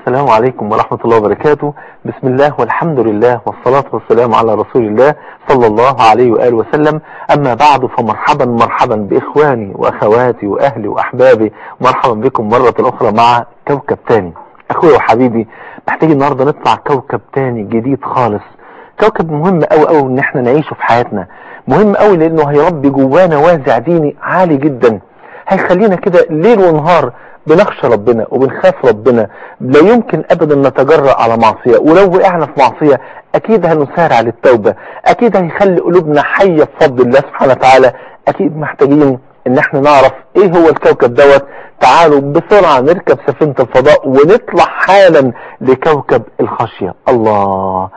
السلام عليكم ورحمة الله وبركاته. بسم الله والحمد لله والصلاة والسلام على رسول الله صلى الله عليه وآله وسلم. أما بعد فمرحبا مرحبا بإخواني وأخواتي وأهلي وأحبابي. مرحبا بكم مرة أخرى مع كوكب تاني. أخوي وحبيبي محتاج النهاردة نطلع كوكب تاني جديد خالص. كوكب مهم أوي أوي إن إحنا نعيشه في حياتنا. مهم أوي لأنه هيربي جوانا وازع ديني عالي جدا. هيخلينا كده ليل ونهار بنخشى ربنا وبنخاف ربنا. لا يمكن ابدا نتجرأ على معصية. ولو وقعنا في معصية أكيد هنسارع للتوبة أكيد هيخلي قلوبنا حية بفضل الله سبحانه وتعالى. أكيد محتاجين إن إحنا نعرف إيه هو الكوكب دوت. تعالوا بسرعة نركب سفينة الفضاء ونطلع حالا لكوكب الخشية. الله.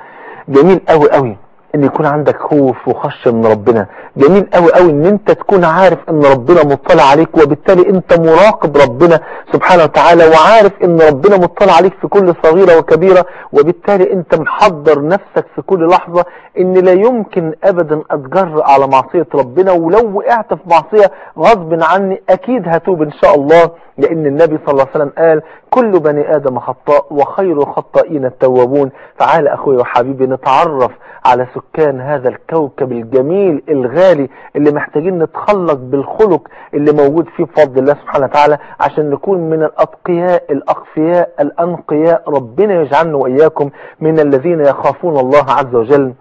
جميل قوي قوي إن يكون عندك خوف وخشيه من ربنا. جميل قوي قوي إن أنت تكون عارف إن ربنا مطلع عليك وبالتالي أنت مراقب ربنا سبحانه وتعالى وعارف إن ربنا مطلع عليك في كل صغيرة وكبيرة وبالتالي أنت محضر نفسك في كل لحظة إن لا يمكن ابدا أتجرأ على معصية ربنا ولو وقعت في معصية غصب عني أكيد هتوب إن شاء الله. لأن النبي صلى الله عليه وسلم قال كل بني آدم خطاء وخير الخطائين التوابون تعال أخوي وحبيبي نتعرف على سكان هذا الكوكب الجميل الغالي اللي محتاجين نتخلق بالخلق اللي موجود فيه بفضل الله سبحانه وتعالى عشان نكون من الأتقياء الأخفياء الأنقياء. ربنا يجعلنا وإياكم من الذين يخافون الله عز وجل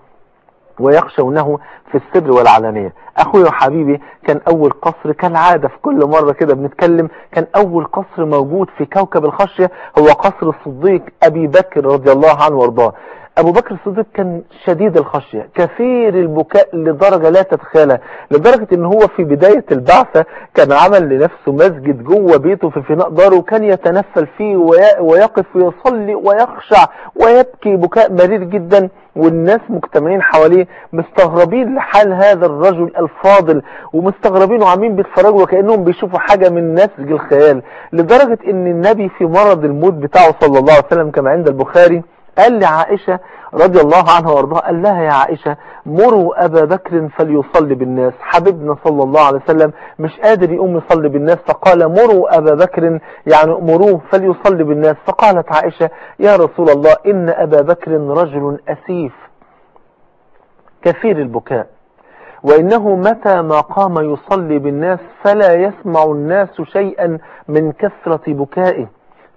ويخشونه في السر والعلانية. أخوي وحبيبي كان أول قصر كالعادة في كل مرة كده بنتكلم كان أول قصر موجود في كوكب الخشية هو قصر الصديق أبي بكر رضي الله عنه وأرضاه. أبو بكر الصديق كان شديد الخشية كثير البكاء لدرجة لا تتخيلها لدرجة إن هو في بداية البعثة كان عمل لنفسه مسجد جوه بيته في فناء داره وكان يتنفل فيه ويقف ويصلي ويخشع ويبكي بكاء مرير جدا والناس مجتمعين حواليه مستغربين لحال هذا الرجل الفاضل ومستغربين وعاملين بيتفرجوا وكأنهم بيشوفوا حاجة من نسج الخيال لدرجة إن النبي في مرض الموت بتاعه صلى الله عليه وسلم كما عند البخاري قال لعائشة رضي الله عنها وارضاها قال لها يا عائشة مروا أبا بكر فليصلي بالناس. حبيبنا صلى الله عليه وسلم مش قادر يقوم يصلي بالناس فقال مروا أبا بكر يعني مروه فليصلي بالناس. فقالت عائشة يا رسول الله إن أبا بكر رجل أسيف كثير البكاء وإنه متى ما قام يصلي بالناس فلا يسمع الناس شيئا من كثرة بكائه.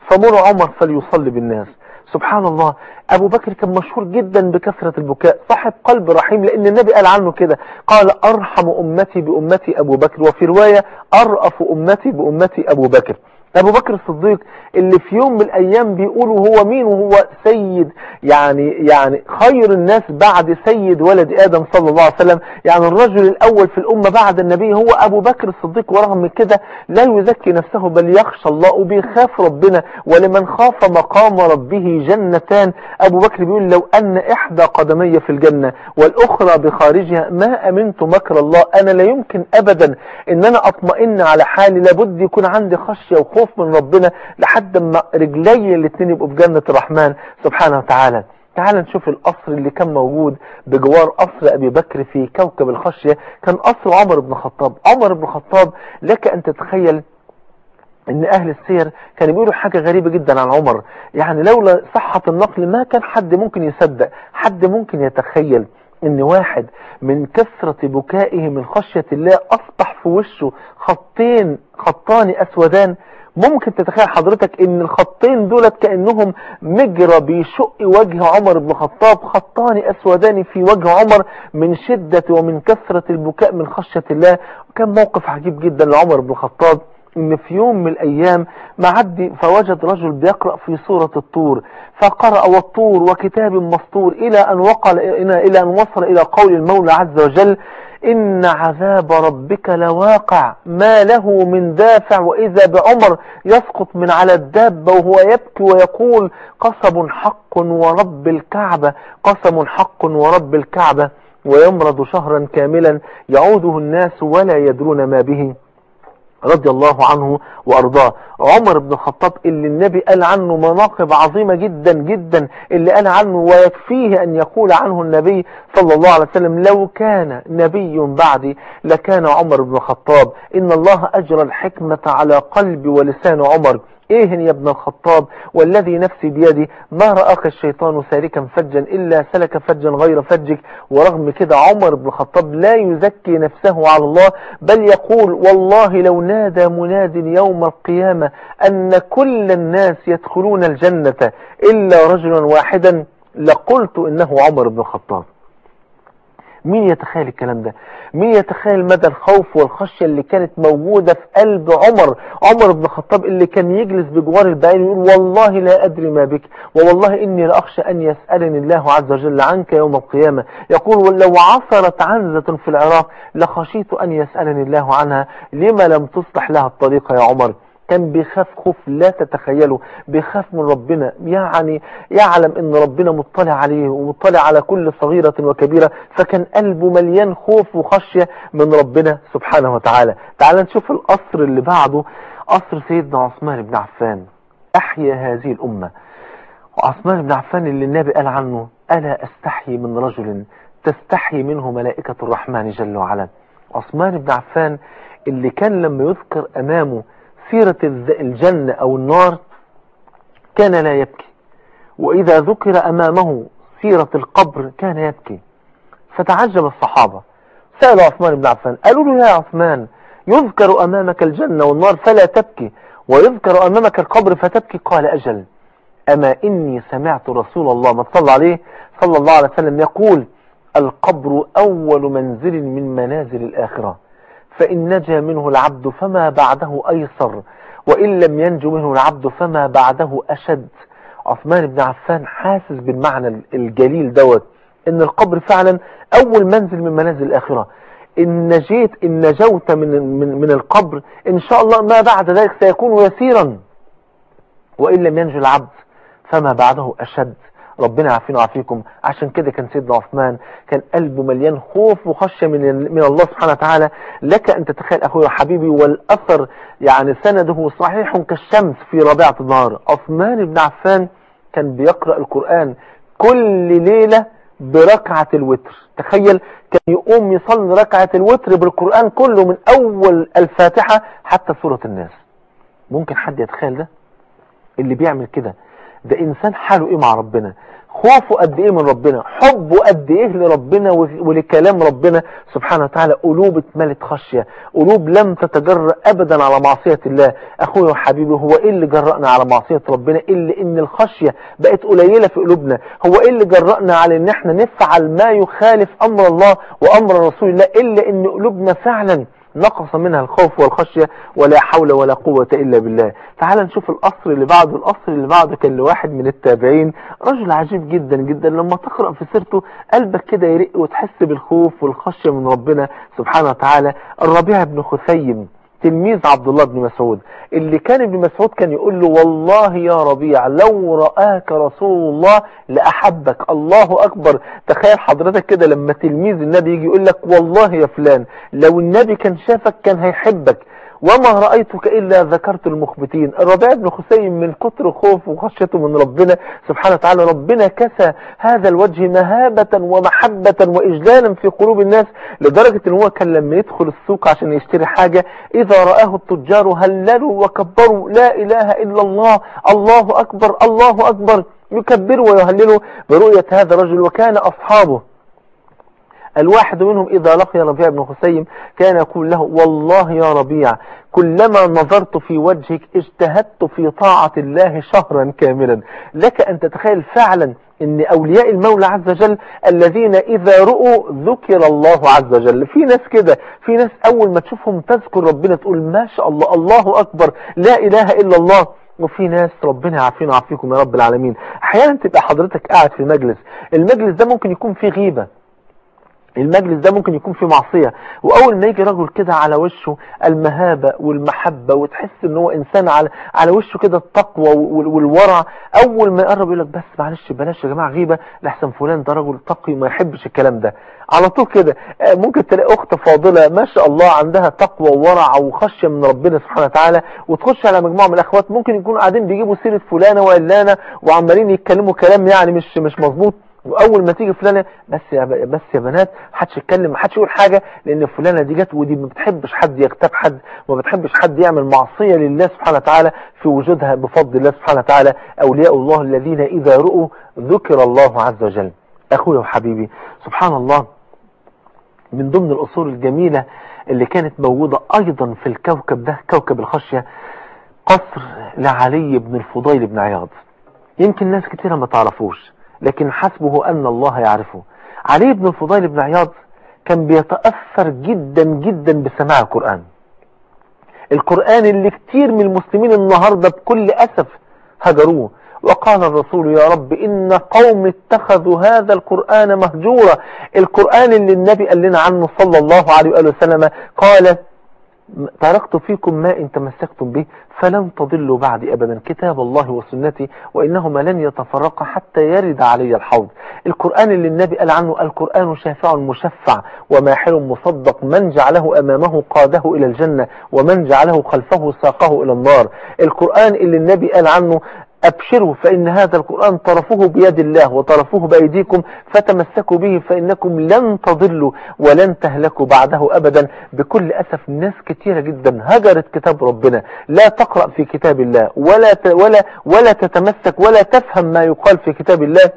فمر عمر فليصلي بالناس. سبحان الله أبو بكر كان مشهور جدا بكثرة البكاء. صاحب قلب رحيم لأن النبي قال عنه كده. قال أرحم أمتي بأمتي أبو بكر. وفي رواية أرأف أمتي بأمتي أبو بكر. أبو بكر الصديق اللي في يوم من الأيام بيقولوا هو مين وهو سيد يعني يعني خير الناس بعد سيد ولد آدم صلى الله عليه وسلم. يعني الرجل الأول في الأمة بعد النبي هو أبو بكر الصديق ورغم كده لا يزكي نفسه بل يخشى الله وبيخاف ربنا. ولمن خاف مقام ربه جنتان. أبو بكر بيقول لو أن إحدى قدمي في الجنة والأخرى بخارجها ما أمنت مكر الله أنا لا يمكن ابدا إن أنا أطمئن على حالي. لابد يكون عندي خشية وخوف خوف من ربنا لحد ما رجلي الاثنين يبقوا في جنة الرحمن سبحانه وتعالى. تعال نشوف القصر اللي كان موجود بجوار قصر أبي بكر في كوكب الخشية. كان قصر عمر بن الخطاب. عمر بن الخطاب لك أن تتخيل إن أهل السير كانوا بيقولوا حاجة غريبة جدا عن عمر. يعني لولا صحة النقل ما كان حد ممكن يصدق حد ممكن يتخيل. إن واحد من كثرة بكائه من خشية الله أصبح في وشه خطين خطان أسودان. ممكن تتخيل حضرتك إن الخطين دولت كأنهم مجرى بيشق وجه عمر بن الخطاب خطان أسودان في وجه عمر من شدة ومن كثرة البكاء من خشية الله. وكان موقف عجيب جدا لعمر بن الخطاب. إن في يوم من الأيام معدي فوجد رجل بيقرأ في سورة الطور فقرأ والطور وكتاب مسطور إلى أن وقل إلى أن وصل إلى قول المولى عز وجل إن عذاب ربك لواقع ما له من دافع وإذا بعمر يسقط من على الدابة وهو يبكي ويقول قسم حق ورب الكعبة قسم حق ورب الكعبة ويمرض شهرا كاملا يعوده الناس ولا يدرون ما به. رضي الله عنه وأرضاه. عمر بن الخطاب اللي النبي قال عنه مناقب عظيمة جدا جدا اللي قال عنه ويكفيه أن يقول عنه النبي صلى الله عليه وسلم لو كان نبي بعدي لكان عمر بن الخطاب. إن الله أجرى الحكمة على قلب ولسان عمر. إيه يا ابن الخطاب؟ والذي نفسي بيدي ما رآك الشيطان سالكا فجا إلا سلك فجا غير فجك؟ ورغم كده عمر بن الخطاب لا يزكي نفسه على الله بل يقول والله لو نادى مناد يوم القيامة أن كل الناس يدخلون الجنة إلا رجلا واحدا لقلت إنه عمر بن الخطاب. مين يتخيل الكلام ده؟ مين يتخيل مدى الخوف والخشية اللي كانت موجودة في قلب عمر عمر بن الخطاب اللي كان يجلس بجوار البعير ويقول والله لا أدري ما بك ووالله إني لأخشى أن يسألني الله عز وجل عنك يوم القيامة. يقول ولو عثرت عنزة في العراق لخشيت أن يسألني الله عنها لما لم تصلح لها الطريقة يا عمر؟ كان بيخاف خوف لا تتخيله بيخاف من ربنا. يعني يعلم إن ربنا مطلع عليه ومطلع على كل صغيرة وكبيرة فكان قلبه مليان خوف وخشية من ربنا سبحانه وتعالى. تعال نشوف القصر اللي بعده. قصر سيدنا عثمان بن عفان. أحيا هذه الأمة. وعثمان بن عفان اللي النبي قال عنه ألا أستحي من رجل تستحي منه ملائكة الرحمن جل وعلا. عثمان بن عفان اللي كان لما يذكر أمامه سيرة الجنة أو النار كان لا يبكي. وإذا ذكر أمامه سيرة القبر كان يبكي. فتعجب الصحابة. سألوا عثمان بن عفان قالوا له يا عثمان يذكر أمامك الجنة والنار فلا تبكي ويذكر أمامك القبر فتبكي. قال أجل أما إني سمعت رسول الله ما صلى عليه صلى الله عليه وسلم يقول القبر أول منزل من منازل الآخرة. فإن نجا منه العبد فما بعده أيسر وإن لم ينجو منه العبد فما بعده أشد. عثمان بن عفان حاسس بالمعنى الجليل دوت إن القبر فعلا أول منزل من منازل الآخرة. إن نجيت إن نجوت من, من, من القبر إن شاء الله ما بعد ذلك سيكون يسيرا. وإن لم ينجو العبد فما بعده أشد. ربنا يعافينا ويعافيكم. عشان كده كان سيدنا عثمان كان قلبه مليان خوف وخشية من من الله سبحانه وتعالى. لك أن تتخيل أخوي وحبيبي والأثر يعني سنده صحيح كالشمس في ربيعة النهار. عثمان بن عفان كان بيقرأ القرآن كل ليلة بركعة الوتر. تخيل كان يقوم يصلي ركعة الوتر بالقرآن كله من أول الفاتحة حتى سورة الناس. ممكن حد يتخيل ده؟ اللي بيعمل كده ده إنسان حاله إيه مع ربنا؟ خوفه قد إيه من ربنا؟ حبه قد إيه لربنا ولكلام ربنا سبحانه وتعالى؟ قلوب اتملت خشية. قلوب لم تتجرأ ابدا على معصية الله. أخويا وحبيبي هو إيه اللي جرأنا على معصية ربنا؟ إلا إن الخشية بقت قليلة في قلوبنا. هو إيه اللي جرأنا على إن إحنا نفعل ما يخالف أمر الله وأمر رسول الله؟ إلا إن قلوبنا فعلا نقص منها الخوف والخشية ولا حول ولا قوة إلا بالله. تعال نشوف القصر اللي بعده القصر اللي بعده كان لواحد من التابعين. رجل عجيب جدا جدا. لما تقرأ في سيرته قلبك كده يرق وتحس بالخوف والخشية من ربنا سبحانه وتعالى. الربيع بن خثيم تلميذ عبد الله بن مسعود. اللي كان ابن مسعود كان يقول له والله يا ربيع لو رآك رسول الله لأحبك. الله أكبر. تخيل حضرتك كده لما تلميذ النبي يجي يقول لك والله يا فلان لو النبي كان شافك كان هيحبك. وما رأيتك إلا ذكرت المخبتين. الربيع بن خسيم من كتر خوف وخشيته من ربنا سبحانه وتعالى ربنا كسى هذا الوجه مهابة ومحبة وإجلالا في قلوب الناس لدرجة إن هو كان لما يدخل السوق عشان يشتري حاجة. إذا رآه التجار هللوا وكبروا لا إله إلا الله الله أكبر الله أكبر يكبروا ويهللوا برؤية هذا الرجل وكان أصحابه الواحد منهم إذا لقي ربيع بن خسيم كان يقول له والله يا ربيع كلما نظرت في وجهك اجتهدت في طاعة الله شهرا كاملا. لك أن تتخيل فعلا إن أولياء المولى عز وجل الذين إذا رؤوا ذكر الله عز وجل. في ناس كده في ناس أول ما تشوفهم تذكر ربنا تقول ما شاء الله الله أكبر لا إله إلا الله. وفي ناس ربنا يعافينا ويعافيكم يا رب العالمين. أحيانا تبقى حضرتك قاعد في مجلس المجلس ده ممكن يكون فيه غيبة. المجلس ده ممكن يكون فيه معصية. وأول ما يجي رجل كده على وشه المهابة والمحبة وتحس إن هو إنسان على على وشه كده التقوى والورع أول ما يقرب يقول لك بس معلش بلاش يا جماعة غيبة لحسن فلان ده رجل تقي ما يحبش الكلام ده. على طول كده ممكن تلاقي أخت فاضلة ما شاء الله عندها تقوى وورع وخشية من ربنا سبحانه وتعالى وتخش على مجموعة من الأخوات ممكن يكونوا قاعدين بيجيبوا سيرة فلانة وعلانة وعمالين يتكلموا كلام يعني مش مش مظبوط. وأول ما تيجي فلانة بس يا بس يا بنات محدش يتكلم محدش يقول حاجة لأن فلانة دي جت ودي ما بتحبش حد يغتاب حد وما بتحبش حد يعمل معصية لله سبحانه وتعالى في وجودها بفضل الله سبحانه وتعالى. أولياء الله الذين إذا رؤوا ذكر الله عز وجل. أخويا وحبيبي سبحان الله من ضمن الأصول الجميلة اللي كانت موجودة أيضا في الكوكب ده كوكب الخشية قصر لعلي بن الفضيل بن عياض. يمكن ناس كتيرة ما تعرفوش. لكن حسبه أن الله يعرفه. علي بن الفضيل بن عياض كان بيتأثر جدا جدا بسماع القرآن. القرآن اللي كتير من المسلمين النهاردة بكل أسف هجروه. وقال الرسول يا رب إن قوم اتخذوا هذا القرآن مهجورا. القرآن اللي النبي قال لنا عنه صلى الله عليه وآله وسلم قال تركت فيكم ما إن تمسكتم به فلن تضلوا بعد أبدا. كتاب الله وسنتي وإنهما لن يتفرقا حتى يرد علي الحوض. القرآن اللي النبي قال عنه القرآن شافع مشفع وماحل مصدق. من جعله أمامه قاده إلى الجنة ومن جعله خلفه ساقه إلى النار. القرآن اللي النبي قال عنه أبشروا فإن هذا القرآن طرفه بيد الله وطرفه بأيديكم فتمسكوا به فإنكم لن تضلوا ولن تهلكوا بعده أبدا. بكل أسف ناس كتيرة جدا هجرت كتاب ربنا. لا تقرأ في كتاب الله ولا ولا ولا تتمسك ولا تفهم ما يقال في كتاب الله.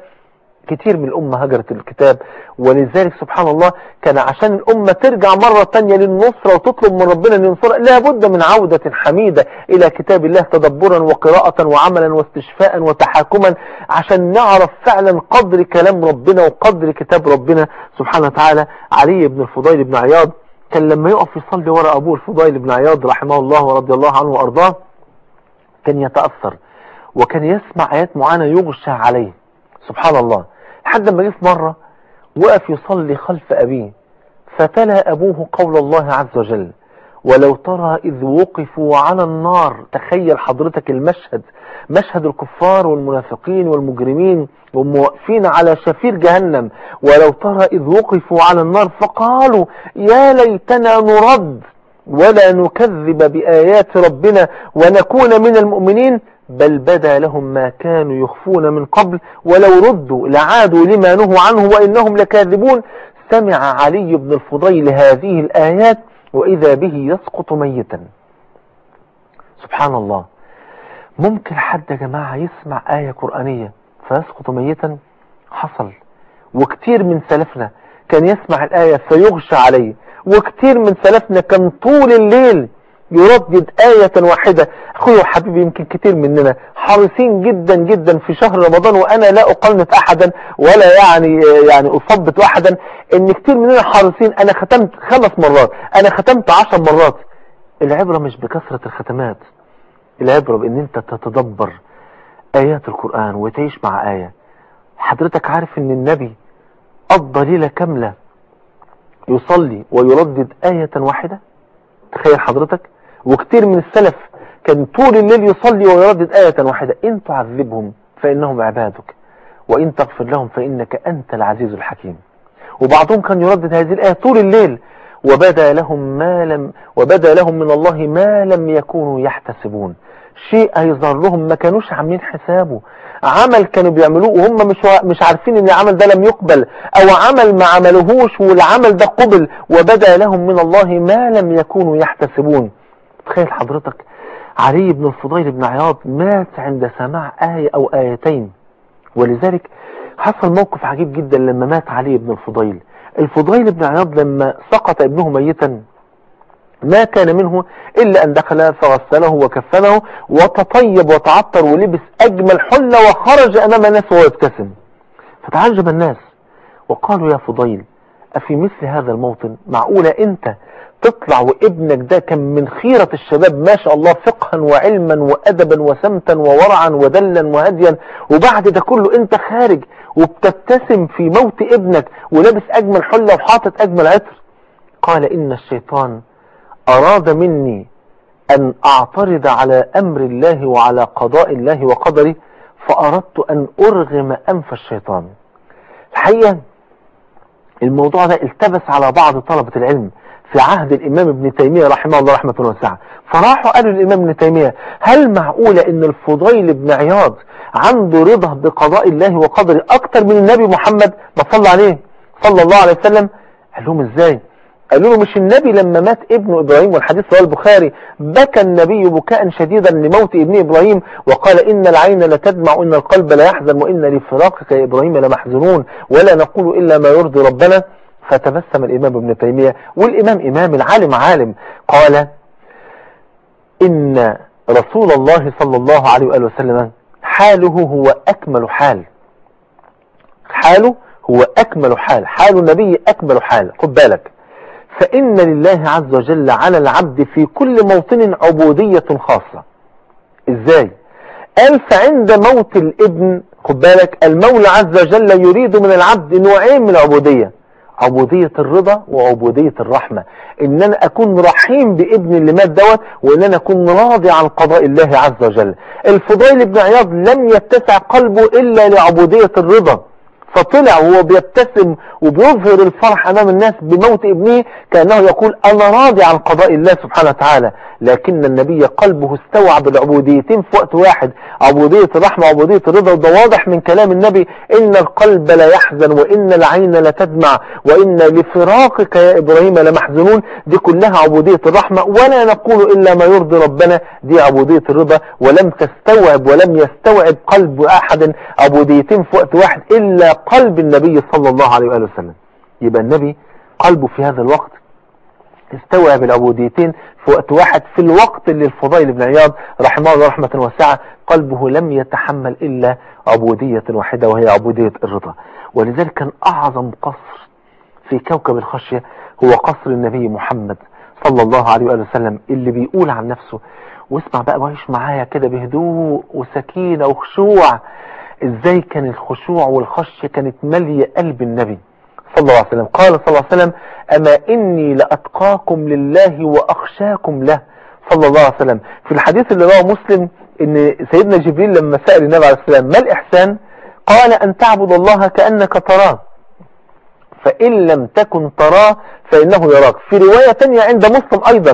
كتير من الأمة هجرت الكتاب ولذلك سبحان الله كان عشان الأمة ترجع مرة تانية للنصرة وتطلب من ربنا أن ينصرها لابد من عودة حميدة إلى كتاب الله تدبرا وقراءة وعملا واستشفاء وتحاكما عشان نعرف فعلا قدر كلام ربنا وقدر كتاب ربنا سبحانه وتعالى. علي بن الفضيل بن عياض كان لما يقف يصلي ورا أبوه الفضيل بن عياض رحمه الله ورضي الله عنه وأرضاه كان يتأثر وكان يسمع آيات معينة يغشى عليه. سبحان الله. لحد ما جه في مرة وقف يصلي خلف أبيه فتلا أبوه قول الله عز وجل ولو ترى إذ وقفوا على النار تخيل حضرتك المشهد مشهد الكفار والمنافقين والمجرمين وهم واقفين على شفير جهنم ولو ترى إذ وقفوا على النار فقالوا يا ليتنا نرد ولا نكذب بآيات ربنا ونكون من المؤمنين بل بدا لهم ما كانوا يخفون من قبل ولو ردوا لعادوا لما نهوا عنه وإنهم لكاذبون. سمع علي بن الفضيل هذه الآيات وإذا به يسقط ميتا. سبحان الله. ممكن حد يا جماعة يسمع آية قرآنية فيسقط ميتا؟ حصل. وكتير من سلفنا كان يسمع الآية فيغشى عليه وكتير من سلفنا كان طول الليل يردد آية واحدة. أخوي وحبيبي يمكن كتير مننا حريصين جدا جدا في شهر رمضان وأنا لا أقلنت أحدا ولا يعني يعني أصبت أحدا إن كتير مننا حريصين. أنا ختمت خمس مرات. أنا ختمت عشر مرات. العبرة مش بكثرة الختمات. العبرة بإن أنت تتدبر آيات القرآن وتعيش مع آية. حضرتك عارف إن النبي قضى ليلة كاملة يصلي ويردد آية واحدة؟ تخيل حضرتك. وكتير من السلف كان طول الليل يصلي ويردد آية واحدة إن تعذبهم فإنهم عبادك وإن تغفر لهم فإنك أنت العزيز الحكيم. وبعضهم كان يردد هذه الآية طول الليل وبدا لهم ما لم وبدا لهم من الله ما لم يكونوا يحتسبون. شيء هيظهر لهم ما كانوش عاملين حسابه. عمل كانوا بيعملوه وهم مش مش عارفين إن العمل ده لم يقبل أو عمل ما عملوهوش والعمل ده قبل وبدا لهم من الله ما لم يكونوا يحتسبون. تخيل حضرتك علي بن الفضيل بن عياض مات عند سماع آية أو آيتين. ولذلك حصل موقف عجيب جدا لما مات علي بن الفضيل. الفضيل بن عياض لما سقط ابنه ميتا ما كان منه إلا أن دخل فغسله وكفنه وتطيب وتعطر ولبس أجمل حلة وخرج أمام الناس وهو يبتسم. فتعجب الناس وقالوا يا فضيل أفي مثل هذا الموطن. معقولة أنت تطلع وابنك ده كان من خيرة الشباب ما شاء الله فقها وعلما وأدبا وسمتا وورعا ودلا وهديا وبعد ده كله أنت خارج وبتبتسم في موت ابنك ولابس أجمل حلة وحاطط أجمل عطر. قال إن الشيطان أراد مني أن أعترض على أمر الله وعلى قضاء الله وقدره فأردت أن أرغم أنف الشيطان. الحقيقة الموضوع ده التبس على بعض طلبة العلم في عهد الإمام ابن تيمية رحمه الله رحمة واسعة. فراحوا قالوا للإمام ابن تيمية هل معقولة إن الفضيل بن عياض عنده رضا بقضاء الله وقدره أكتر من النبي محمد؟ ما صلى عليه. صلى الله عليه وسلم. قال لهم إزاي؟ قالوا له مش النبي لما مات ابن إبراهيم والحديث رواه البخاري بكى النبي بكاء شديدا لموت ابن إبراهيم وقال إن العين لتدمع وإن القلب لا يحزن وإن لفراقك يا إبراهيم لمحزنون ولا نقول إلا ما يرضي ربنا. فتبسم الإمام ابن تيمية والإمام إمام العالم عالم. قال إن رسول الله صلى الله عليه وآله وسلم حاله هو أكمل حال. حاله هو أكمل حال. حال النبي أكمل حال. خد بالك. فإن لله عز وجل على العبد في كل موطن عبودية خاصة. إزاي؟ قال فعند موت الابن خد بالك المولى عز وجل يريد من العبد نوعين من العبودية عبودية الرضا وعبودية الرحمة. إن أنا أكون رحيم بابن اللي مات دوت وإن أنا أكون راضي عن قضاء الله عز وجل. الفضيل بن عياض لم يتسع قلبه إلا لعبودية الرضا. فطلع وهو بيبتسم وبيظهر الفرح أمام الناس بموت ابنه كأنه يقول أنا راضي عن قضاء الله سبحانه وتعالى. لكن النبي قلبه استوعب العبوديتين في وقت واحد. عبودية الرحمة وعبودية الرضا وده واضح من كلام النبي. إن القلب لا يحزن وإن العين لا تدمع وإن لفراقك يا إبراهيم لمحزنون دي كلها عبودية الرحمة. ولا نقول إلا ما يرضي ربنا. دي عبودية الرضا. ولم تستوعب ولم يستوعب قلب أحد عبوديتين في وقت واحد إلا قلب النبي صلى الله عليه وآله وسلم. يبقى النبي قلبه في هذا الوقت استوعب العبوديتين في وقت واحد في الوقت اللي الفضيل بن عياض رحمه الله رحمة واسعة قلبه لم يتحمل إلا عبودية واحدة وهي عبودية الرضا. ولذلك كان أعظم قصر في كوكب الخشية هو قصر النبي محمد صلى الله عليه وآله وسلم اللي بيقول عن نفسه واسمع بقى وعيش معايا كده بهدوء وسكينة وخشوع. إزاي كان الخشوع والخشية كانت مالية قلب النبي صلى الله عليه وسلم. قال صلى الله عليه وسلم أما إني لأتقاكم لله وأخشاكم له. صلى الله عليه وسلم. في الحديث اللي رواه مسلم إن سيدنا جبريل لما سأل النبي عليه السلام ما الإحسان؟ قال أن تعبد الله كأنك تراه. فإن لم تكن تراه فإنه يراك. في رواية تانية عند مسلم أيضا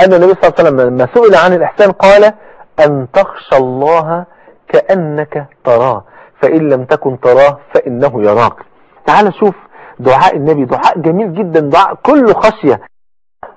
أن النبي صلى الله عليه وسلم لما سئل عن الإحسان قال أن تخشى الله كأنك تراه. فإن لم تكن تراه فإنه يراك. تعال شوف دعاء النبي. دعاء جميل جدا. دعاء كله خشية.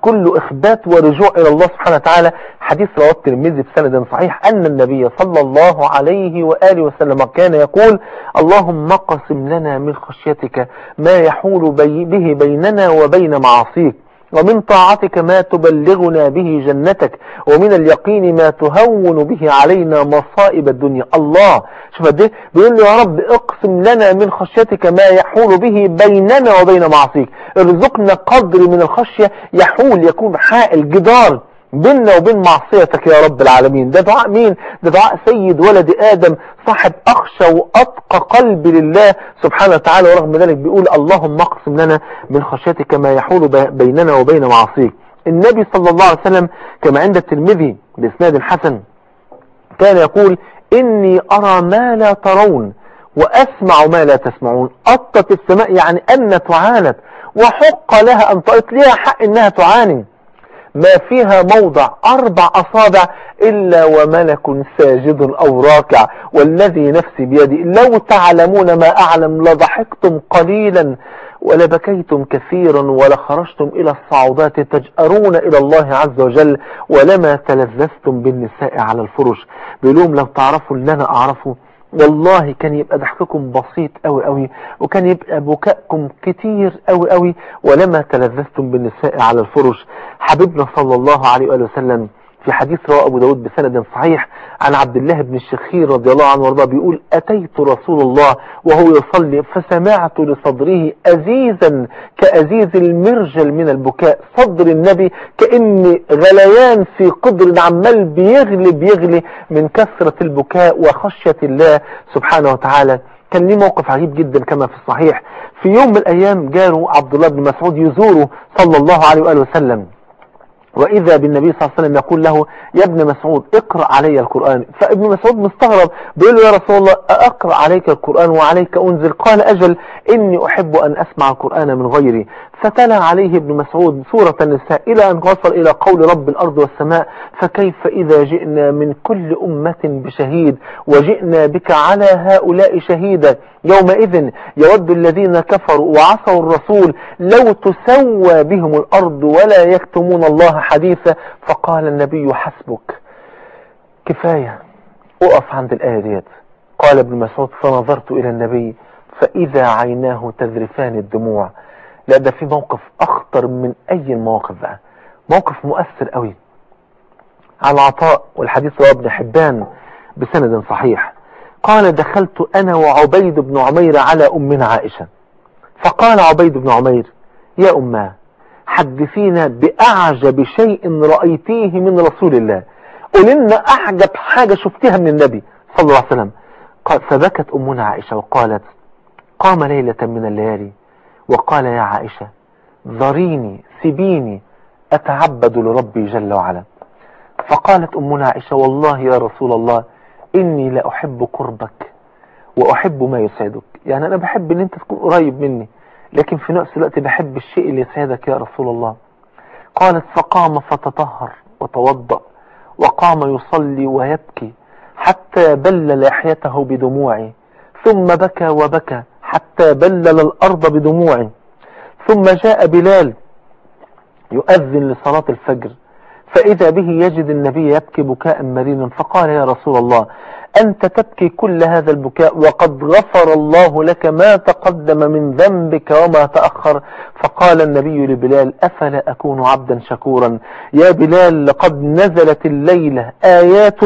كله إخبات ورجوع إلى الله سبحانه وتعالى. حديث رواه الترمذي بسند صحيح أن النبي صلى الله عليه وآله وسلم كان يقول اللهم قسم لنا من خشيتك ما يحول به بيننا وبين معاصيك. ومن طاعتك ما تبلغنا به جنتك ومن اليقين ما تهون به علينا مصائب الدنيا. الله شوف قد إيه؟ بيقول له يا رب اقسم لنا من خشيتك ما يحول به بيننا وبين معصيك. ارزقنا قدر من الخشية يحول يكون حائل جدار. بيننا وبين معصيتك يا رب العالمين. ده دعاء مين؟ ده دعاء سيد ولد آدم صاحب أخشى وأتقى قلب لله سبحانه وتعالى. ورغم ذلك بيقول اللهم اقسم لنا من خشيتك ما يحول بيننا وبين معصيك النبي صلى الله عليه وسلم كما عند الترمذي بإسناد حسن كان يقول إني أرى ما لا ترون وأسمع ما لا تسمعون. أطت السماء يعني أن تعاند وحق لها أن طائت لها حق إنها تعاني. ما فيها موضع أربع أصابع إلا وملك ساجد أو راكع والذي نفسي بيدي لو تعلمون ما أعلم لضحكتم قليلا ولبكيتم كثيرا ولخرجتم إلى الصعودات تجأرون إلى الله عز وجل ولما تلذذتم بالنساء على الفرش. بيقولون لو تعرفوا اللي أنا أعرفه والله كان يبقى ضحككم بسيط قوي قوي وكان يبقى بكائكم كتير قوي قوي ولما تلذذتم بالنساء على الفرش حبيبنا صلى الله عليه وآله وسلم في حديث رواه أبو داود بسند صحيح عن عبد الله بن الشخير رضي الله عنه وارضاه بيقول أتيت رسول الله وهو يصلي فسمعت لصدره أزيزا كأزيز المرجل من البكاء. صدر النبي كأن غليان في قدر عمال بيغلي بيغلي من كثرة البكاء وخشية الله سبحانه وتعالى. كان ليه موقف عجيب جدا كما في الصحيح. في يوم من الأيام جاره عبد الله بن مسعود يزوره صلى الله عليه وآله وسلم. وإذا بالنبي صلى الله عليه وسلم يقول له يا ابن مسعود اقرأ علي القرآن. فابن مسعود مستغرب بيقول له يا رسول الله أقرأ عليك القرآن وعليك أنزل؟ قال أجل إني أحب أن أسمع القرآن من غيري. فتلا عليه ابن مسعود سورة النساء إلى أن وصل إلى قول رب الأرض والسماء فكيف إذا جئنا من كل أمة بشهيد وجئنا بك على هؤلاء شهيدا؟ يومئذ يود الذين كفروا وعصوا الرسول لو تسوى بهم الأرض ولا يكتمون الله حديثا فقال النبي حسبك. كفاية أقف عند الآية ديت. قال ابن مسعود فنظرت إلى النبي فإذا عيناه تذرفان الدموع. لا ده في موقف أخطر من أي المواقف بقى. موقف مؤثر قوي. عن عطاء والحديث رواه ابن حبان بسند صحيح. قال دخلت أنا وعبيد بن عمير على أمنا عائشة. فقال عبيد بن عمير يا أماه حدثينا بأعجب شيء رأيتيه من رسول الله. قل لنا أعجب حاجة شفتها من النبي صلى الله عليه وسلم. فبكت أمنا عائشة وقالت قام ليلة من الليالي وقال يا عائشة ذريني سبيني أتعبد لربي جل وعلا. فقالت أمنا عائشة والله يا رسول الله إني لا أحب قربك وأحب ما يسعدك. يعني أنا بحب أن أنت تكون قريب مني. لكن في نفس الوقت بحب الشيء اللي يسعدك يا رسول الله. قالت فقام فتطهر وتوضأ وقام يصلي ويبكي حتى بلل لحيته بدموعه ثم بكى وبكى حتى بلل الأرض بدموعه ثم جاء بلال يؤذن لصلاة الفجر فإذا به يجد النبي يبكي بكاء مرينا فقال يا رسول الله أنت تبكي كل هذا البكاء وقد غفر الله لك ما تقدم من ذنبك وما تأخر. فقال النبي لبلال أفلا أكون عبدا شكورا؟ يا بلال لقد نزلت الليلة آيات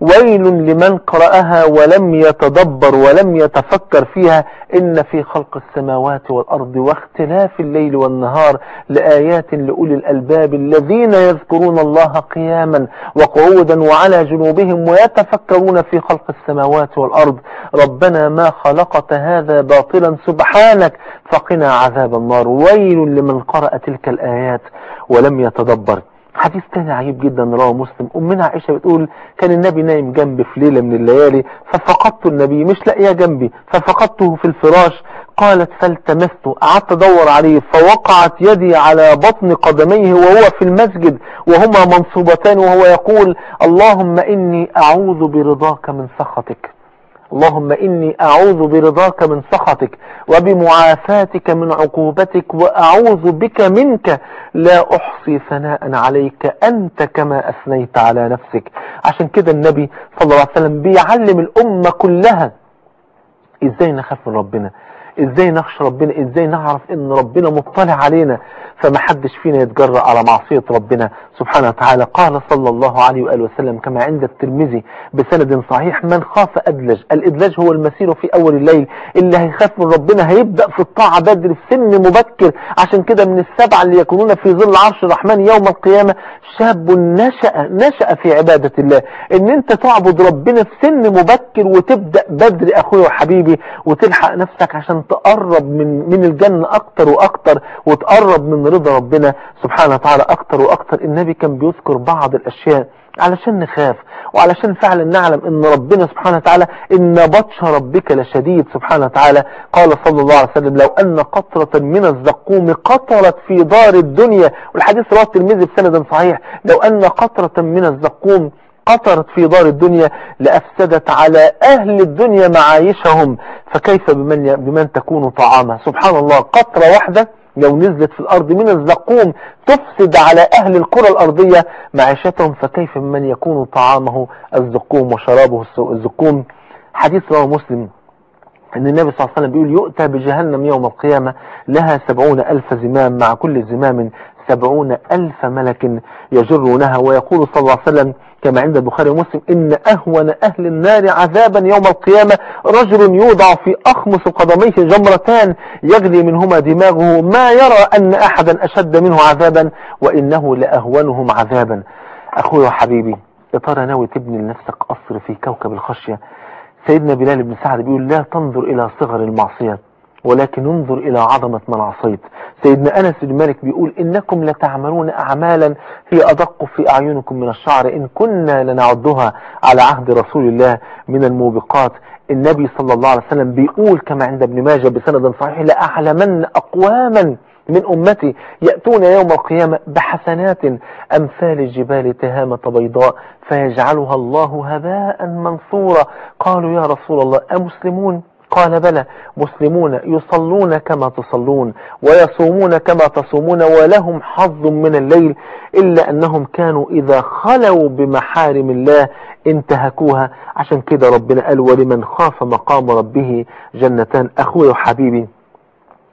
ويل لمن قرأها ولم يتدبر ولم يتفكر فيها. إن في خلق السماوات والأرض واختلاف الليل والنهار لآيات لأولي الألباب الذين يذكرون الله قياما وقعودا وعلى جنوبهم ويتفكرون في خلق السماوات والأرض. ربنا ما خلقت هذا باطلا سبحانك. فقنا عذاب النار. ويل لمن قرأ تلك الآيات ولم يتدبر. حديث تاني عجيب جدا رواه مسلم. أمنا عائشة بتقول كان النبي نايم جنبي في ليلة من الليالي ففقدت النبي مش لاقيه جنبي ففقدته في الفراش. قالت فالتمسته قعدت أدور عليه فوقعت يدي على بطن قدميه وهو في المسجد وهما منصوبتان وهو يقول اللهم إني أعوذ برضاك من سخطك. اللهم إني أعوذ برضاك من سخطك وبمعافاتك من عقوبتك وأعوذ بك منك لا أحصي ثناء عليك أنت كما أثنيت على نفسك. عشان كده النبي صلى الله عليه وسلم بيعلم الأمة كلها إزاي نخاف من ربنا. إزاي نخشى ربنا؟ إزاي نعرف إن ربنا مطلع علينا؟ فما حدش فينا يتجرأ على معصية ربنا سبحانه وتعالى. قال صلى الله عليه وآله وسلم كما عند الترمذي بسند صحيح من خاف أدلج. الإدلاج هو المسير في أول الليل. اللي هيخاف من ربنا هيبدأ في الطاعة بدري في سن مبكر. عشان كده من السبعة اللي يكونون في ظل عرش الرحمن يوم القيامة شاب نشأ نشأ في عبادة الله. إن أنت تعبد ربنا في سن مبكر وتبدأ بدري أخويا وحبيبي وتلحق نفسك عشان تقرب من من الجنة أكتر وأكتر وتقرب من رضا ربنا سبحانه وتعالى أكتر وأكتر. النبي كان بيذكر بعض الأشياء علشان نخاف وعلشان فعلا نعلم إن ربنا سبحانه وتعالى إن بطش ربك لشديد سبحانه وتعالى. قال صلى الله عليه وسلم لو أن قطرة من الزقوم قطرت في دار الدنيا والحديث رواه الترمذي بسند صحيح لو أن قطرة من الزقوم قطرت في دار الدنيا لأفسدت على أهل الدنيا معايشهم. فكيف بمن, بمن تكون طعامه سبحان الله قطرة واحدة لو نزلت في الأرض من الزقوم تفسد على أهل الكرة الأرضية معيشتهم. فكيف من يكون طعامه الزقوم وشرابه الزقوم؟ حديث رواه مسلم أن النبي صلى الله عليه وسلم بيقول يؤتى بجهنم يوم القيامة لها سبعون ألف زمام مع كل زمام سبعون ألف ملك يجرونها ويقول صلى الله عليه وسلم كما عند البخاري ومسلم إن أهون أهل النار عذابا يوم القيامة. رجل يوضع في أخمص قدميه جمرتان يغلي منهما دماغه. ما يرى أن أحدا أشد منه عذابا وإنه لأهونهم عذابا. أخوي وحبيبي يا ترى ناوي تبني لنفسك قصر في كوكب الخشية. سيدنا بلال بن سعد بيقول لا تنظر إلى صغر المعصية ولكن انظر إلى عظمة من عصيت. سيدنا أنس بن مالك بيقول إنكم لتعملون أعمالا هي أدق في أعينكم من الشعر. إن كنا لنعدها على عهد رسول الله من الموبقات. النبي صلى الله عليه وسلم بيقول كما عند ابن ماجه بسند صحيح لأعلمن أقواما من أمتي يأتون يوم القيامة بحسنات أمثال الجبال تهامة بيضاء فيجعلها الله هباء منثورا. قالوا يا رسول الله أمسلمون؟ قال بلى مسلمون يصلون كما تصلون ويصومون كما تصومون ولهم حظ من الليل إلا أنهم كانوا إذا خلوا بمحارم الله انتهكوها. عشان كده ربنا قال ولمن خاف مقام ربه جنتان. أخوي وحبيبي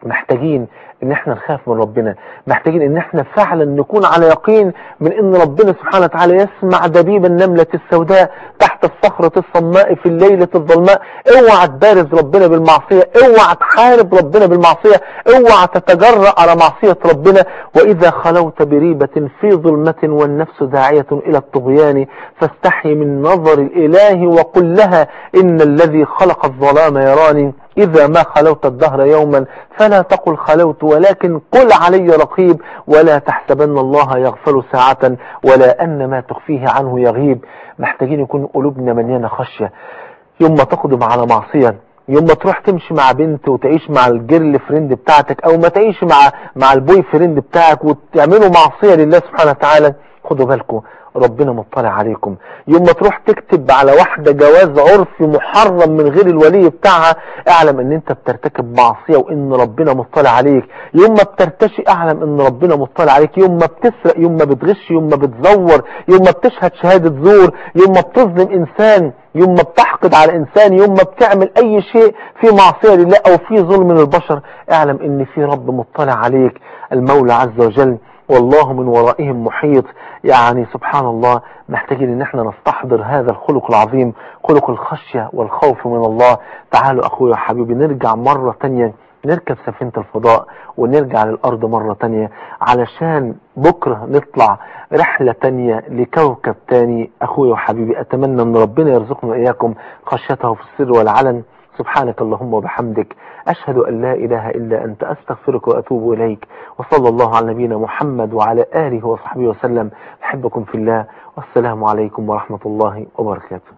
محتاجين إن إحنا نخاف من ربنا. محتاجين إن إحنا فعلا نكون على يقين من إن ربنا سبحانه وتعالى يسمع دبيب النملة السوداء تحت الصخرة الصماء في الليلة الظلماء. اوعى تبارز ربنا بالمعصية. اوعى تحارب ربنا بالمعصية. اوعى تتجرأ على معصية ربنا. وإذا خلوت بريبة في ظلمة والنفس داعية إلى الطغيان فاستحي من نظر الإله وقل لها إن الذي خلق الظلام يراني إذا ما خلوت الدهر يوما فلا تقل خلوت ولكن قل علي رقيب ولا تحسبن الله يغفل ساعة ولا أن ما تخفيه عنه يغيب. محتاجين يكون قلوبنا مليانة خشية. يوم ما تقدم على معصية يوم ما تروح تمشي مع بنت وتعيش مع ال girlfriend بتاعتك أو ما تعيش مع مع ال boyfriend بتاعك وتعملوا معصية لله سبحانه وتعالى خدوا بالكم ربنا مطلع عليكم. يوم ما تروح تكتب على واحدة جواز عرفي محرم من غير الولي بتاعها اعلم ان انت بترتكب معصية وان ربنا مطلع عليك. يوم ما بترتشي اعلم ان ربنا مطلع عليك. يوم ما بتسرق يوم ما بتغش يوم ما بتزور يوم ما بتشهد شهادة زور يوم ما بتظلم انسان يوم ما بتحقد على انسان يوم ما بتعمل اي شيء في معصية لله أو في ظلم للبشر اعلم ان في رب مطلع عليك. المولى عز وجل والله من ورائهم محيط. يعني سبحان الله محتاجين إن إحنا نستحضر هذا الخلق العظيم خلق الخشية والخوف من الله. تعالوا اخويا وحبيبي نرجع مرة تانية نركب سفينة الفضاء ونرجع للأرض مرة تانية علشان بكرة نطلع رحلة تانية لكوكب تاني. أخويا وحبيبي أتمنى أن ربنا يرزقنا إياكم خشيته في السر والعلن. سبحانك اللهم وبحمدك أشهد أن لا إله إلا أنت أستغفرك وأتوب إليك وصلى الله على نبينا محمد وعلى آله وصحبه وسلم أحبكم في الله والسلام عليكم ورحمة الله وبركاته.